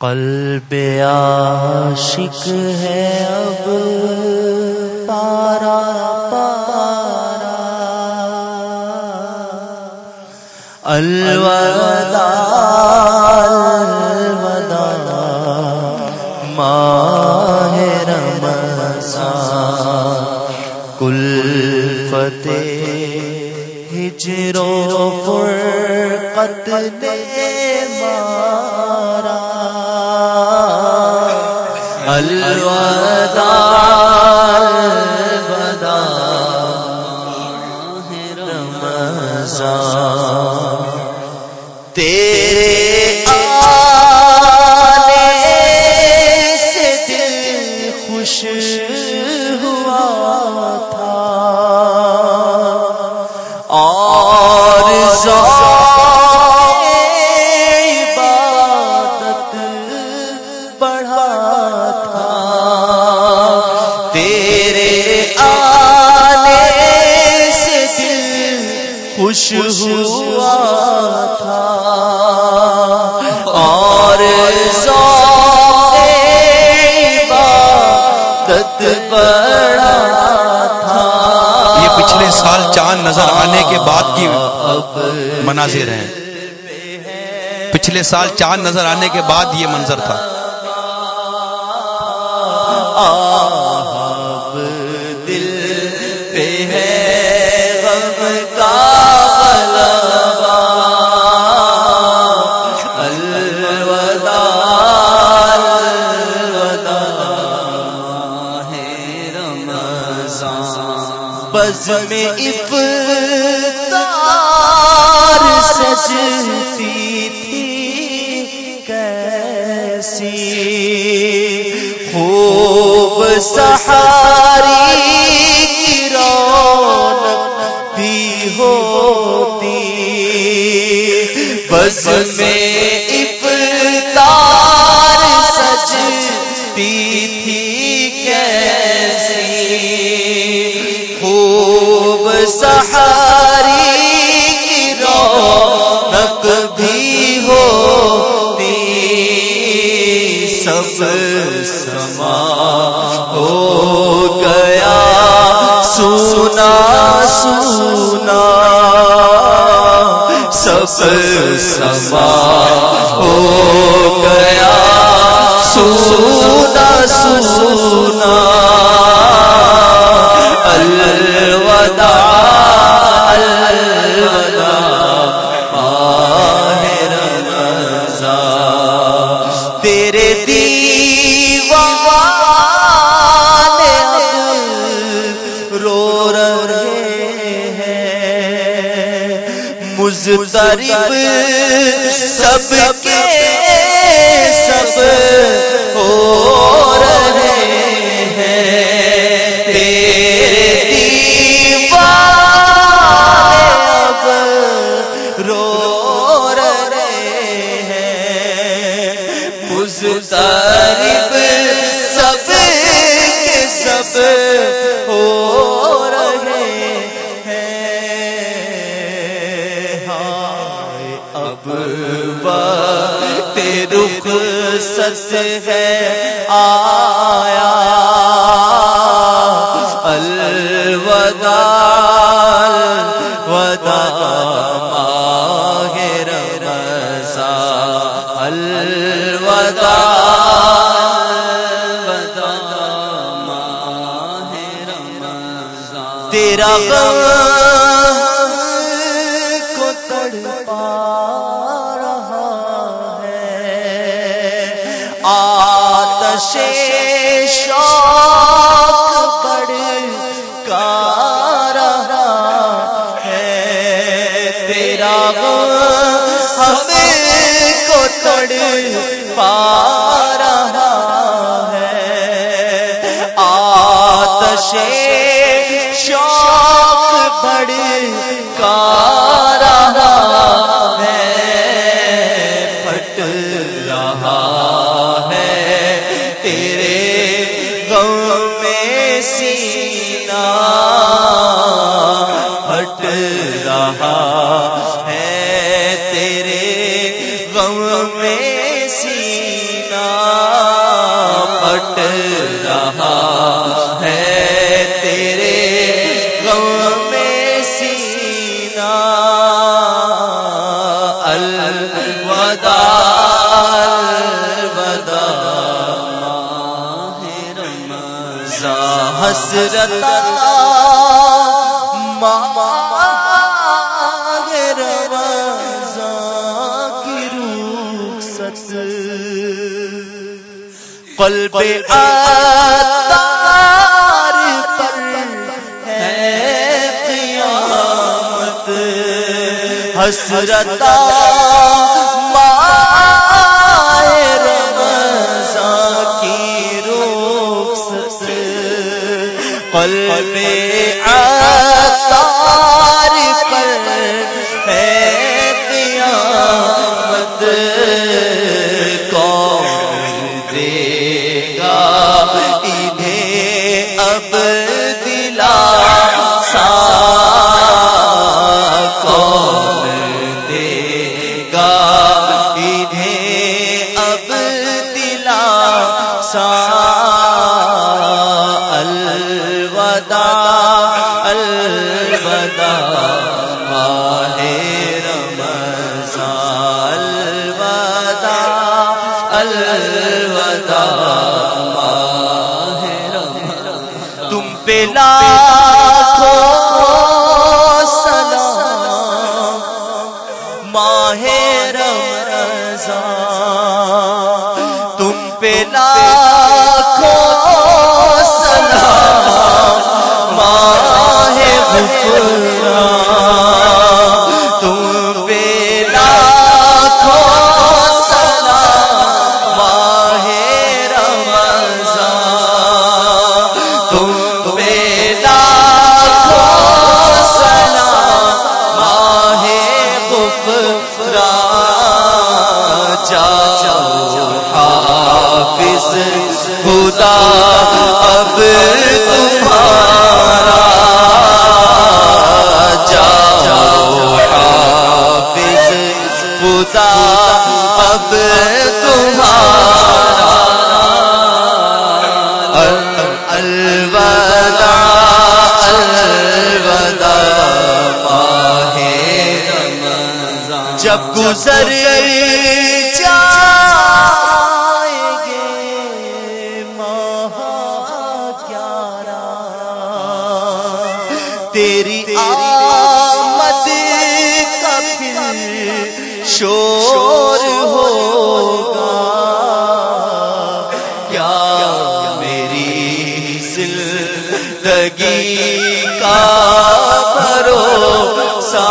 قلب عاشق ہے اب، پارا پارا۔ الوداع الوداع، ماہ رمضان۔ کل فتح ہجرو فرقت نے مارا۔ الوداع خوش ہوا تھا۔ اور عبادت بڑھا تھا۔ یہ پچھلے سال چاند نظر آنے کے بعد کی مناظر ہیں۔ پچھلے سال چاند نظر آنے کے بعد یہ منظر تھا۔ میں افطار سجتی تھی، کیسی خوب سہاری کی رونق بھی ہوتی۔ بس میں افطار سجتی تھی، کیسی سہاری کی رونق بھی ہوتی، سب سما ہو گیا۔ سونا سونا، سب سما ہو گیا۔ سونا سونا مزدرب سب کے سب ہو رہے ہیں۔ تیرے دیوانے رو رہے ہیں۔ مزدرب سس ہے آیا۔ الوداع الوداع ماہ رمضان تیرا آتش شوق بڑھ کا رہا ہے۔ تیرا ہمیں کو تڑ پا رہا ہے۔ آتش شوق بڑھ حسرتا قلب آتار پر ہے قیامت حسرتا قلب آتار پر لاکھوں سلام ماہ رمضان تم پہ لاکھوں سلام ماہ غفران اب تمہارا جاؤ تمہارا الوداع الوداع جب گزر کا بھروسہ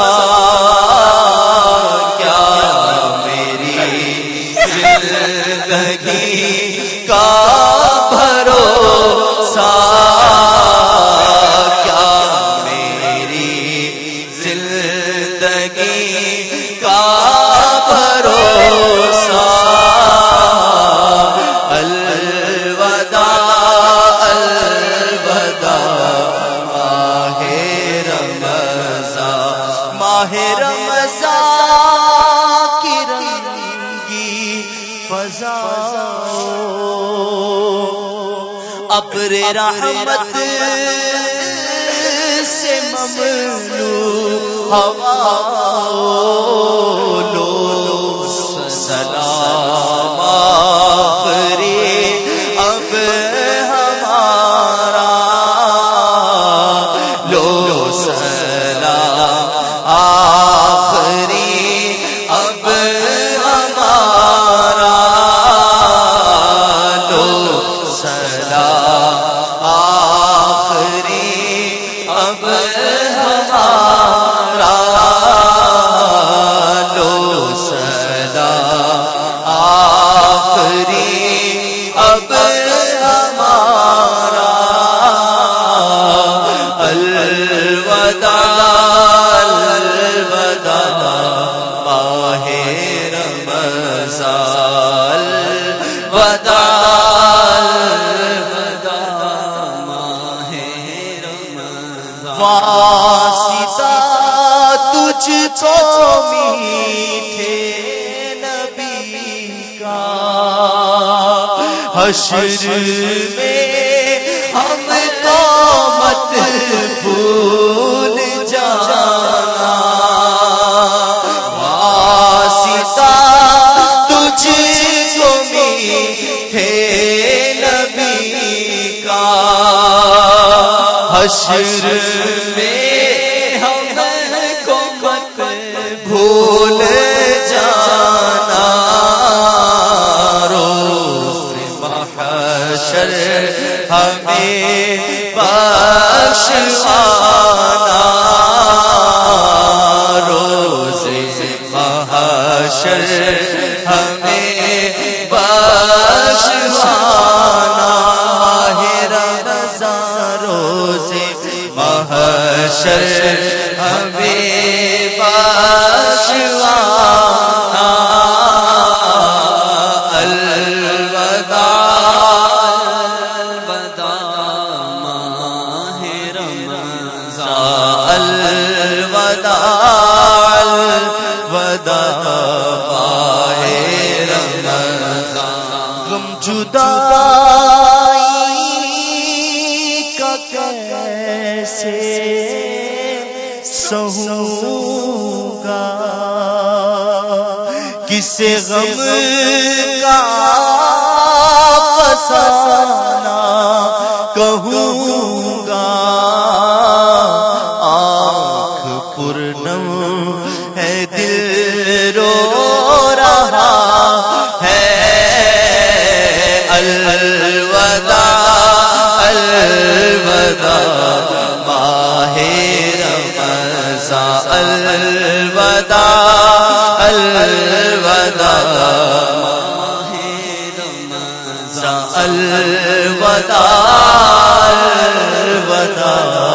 رحمت سے مملو ہوا۔ حشر میں ہم کو مت بھول جانا۔ واسطہ تجھ کو میٹھے نبی کا۔ حشر میں ہم کو مت بھول محشر ہمیں بخشوانا الوداع الوداع ماہ رمضان۔ الوداع الوداع ماہ رمضان۔ غم غم کا فسانہ کہوں گا الوداع الوداع۔